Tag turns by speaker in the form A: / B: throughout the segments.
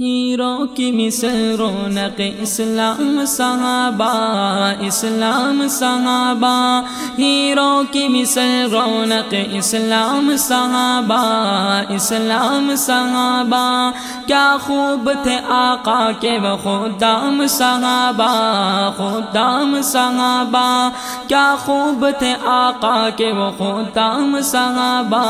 A: Hero کی مثل رونق اسلام صحابہ اسلام صحابہ۔ ہیرو کی مثل رونق اسلام صحابہ اسلام صحابہ۔ کیا خوب تھے آقا کے وہ خدام صحابہ خدام صحابہ۔ کیا خوب تھے آقا کے وہ خدام صحابہ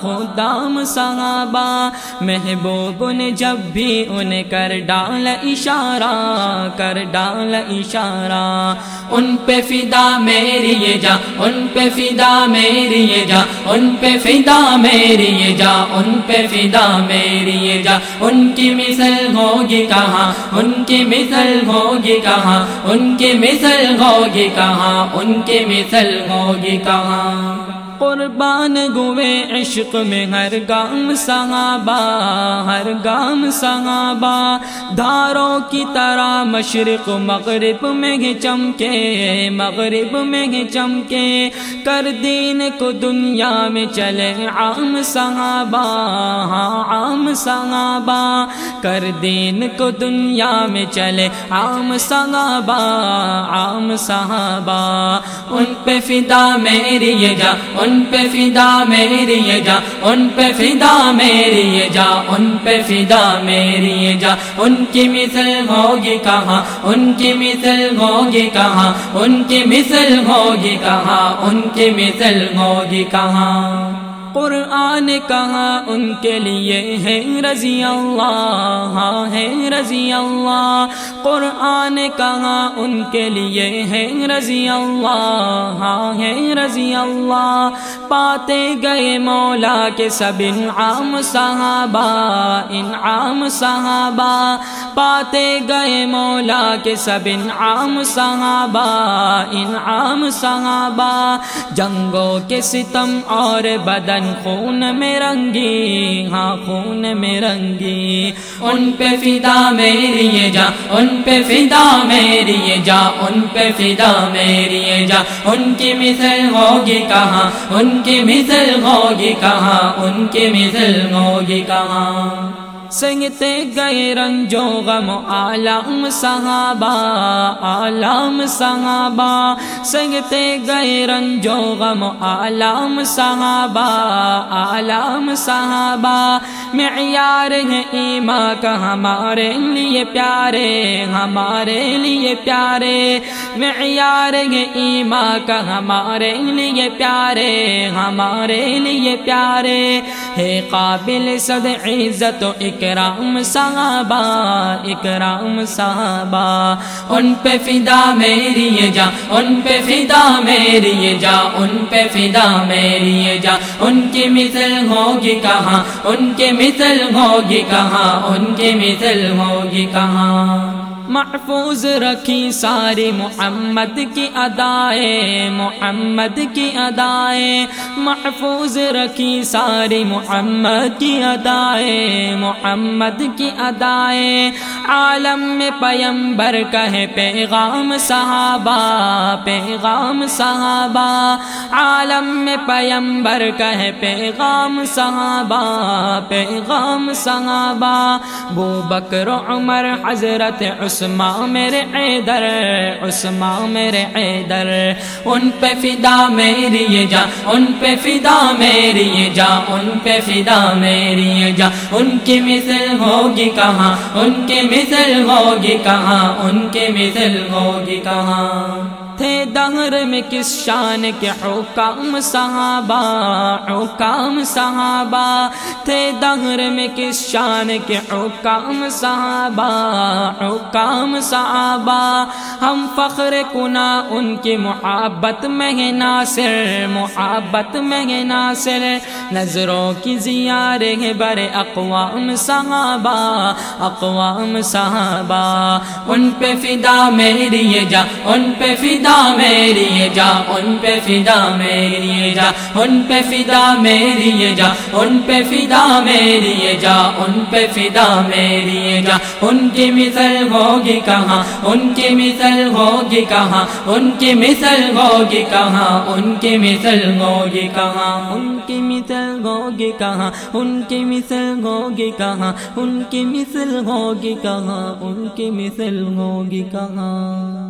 A: خدام صحابہ۔ محبوب نے جب بھی ان کر ڈال اشارہ، کر ڈال اشارہ۔ ان پہ فدا میری یہ جا، ان پہ فدا میری یہ جا، ان پہ فدا میری یہ جا، ان پہ فدا میری یہ جا۔ ان کی مثل ہوگی کہاں؟ ان کی مثل ہوگی کہاں؟ ان کی مثل ہوگی کہاں؟ ان کی مثل ہوگی کہاں؟ قربان گوے عشق میں ہر گام صحابہ، ہر گام صحابہ۔ دھاروں کی طرح مشرق مغرب میں گے چمکے، مغرب میں گے چمکے۔ کر دین کو دنیا میں چلے عام صحابہ ہاں عام صحابہ۔ کر دین کو دنیا میں چلے عام صحابہ عام صحابہ۔ ان پہ فدا میری یہ جا، ان ان پہ فدا میری یہ جا، ان پہ فدا میری یہ جا، ان پہ فدا میری یہ جا۔ ان کی مثل ہوگی کہاں؟ ان کی مثل ہوگی کہاں؟ ان کی مثل ہوگی کہاں؟ ان کی مثل ہوگی کہاں؟ قرآن کہاں ان کے لیے ہے رضی اللہ؟ ہاں ہے رضی اللہ۔ قرآن کہاں ان کے لیے ہے رضی اللہ؟ ہاں ہے رضی اللہ۔ پاتے گئے مولا کے سب انعام صحابہ انعام صحابہ۔ پاتے گئے مولا کے سب انعام صحابہ انعام صحابہ۔ جنگوں کے ستم اور بدن خون میں رنگی ہاں خون میں رنگی۔ ان پہ فدا میری یہ جا، ان پہ فدا میری یہ جا، ان پہ فدا میری یہ جا۔ ان کی مثل ہوگی کہاں؟ ان کی مثل ہوگی کہاں؟ ان کی مثل ہوگی کہاں؟ سنگتے گئے رنجو غم عالم صحابہ عالم صحابہ۔ سنگتے گئے رنجو غم عالم صحابہ عالم صحابہ۔ معیار ہے ایما کا ہمارے لیے پیارے، ہمارے لیے پیارے۔ معیار ہے ایما کا ہمارے لیے پیارے، ہمارے لیے پیارے۔ ہے قابل صد عزت و اکرام صحابہ اکرام صحابہ۔ ان پہ فدا میری جا، ان پہ فدا میری جا، ان پہ فدا میری جا۔ ان کی مثل ہوگی کہاں؟ ان کے مثل ہوگی کہاں؟ ان کی مثل ہوگی کہاں؟ محفوظ رکھی ساری محمد کی ادائے، محمد کی ادائے، محفوظ رکھی ساری محمد کی ادائے، محمد کی ادائے۔ عالم میں پیمبر کہے پیغام صحابہ پیغام صحابہ۔ عالم میں پیمبر کہے پیغام صحابہ پیغام صحابہ۔ بو بکر، عمر، حضرت عثمان عثمان میرے عیدر، عثمان میرے عیدر۔ ان پہ فدا میری یہ جا ان پہ فدا میری یہ جا ان پہ فدا میری یہ جا ان کی مثل ہوگی کہاں؟ ان کی مثل ہوگی کہاں؟ ان کی مثل ہوگی کہاں؟ تھے دہر میں کس شان کے حکام صحابہ حکام صحابہ۔ تھے دہر میں کس شان کے حکام صحابہ حکام صحابہ۔ ہم فخر کنا ان کی محبت میں ناصر، محبت میں ناصر۔ نظروں کی زیار ہے بر اقوام صحابہ اقوام صحابہ۔ ان پہ فدا میری جا، ان پہ فدا فدا میری جا، ان پہ فدا میری جا، ان پہ فدا میری جا، ان پہ فدا میری جا، ان پہ فدا میری جا۔ ان کی مثل ہوگی کہاں؟ ان کی مثل ہوگی کہاں؟ ان کی مثل ہوگی کہاں؟ ان کی مثل ہوگی کہاں؟ ان کی مثل ہوگی کہاں؟ ان کی مثل ہوگی کہاں؟ ان کی مثل ہوگی کہاں؟ ان کی مثل ہوگی کہاں؟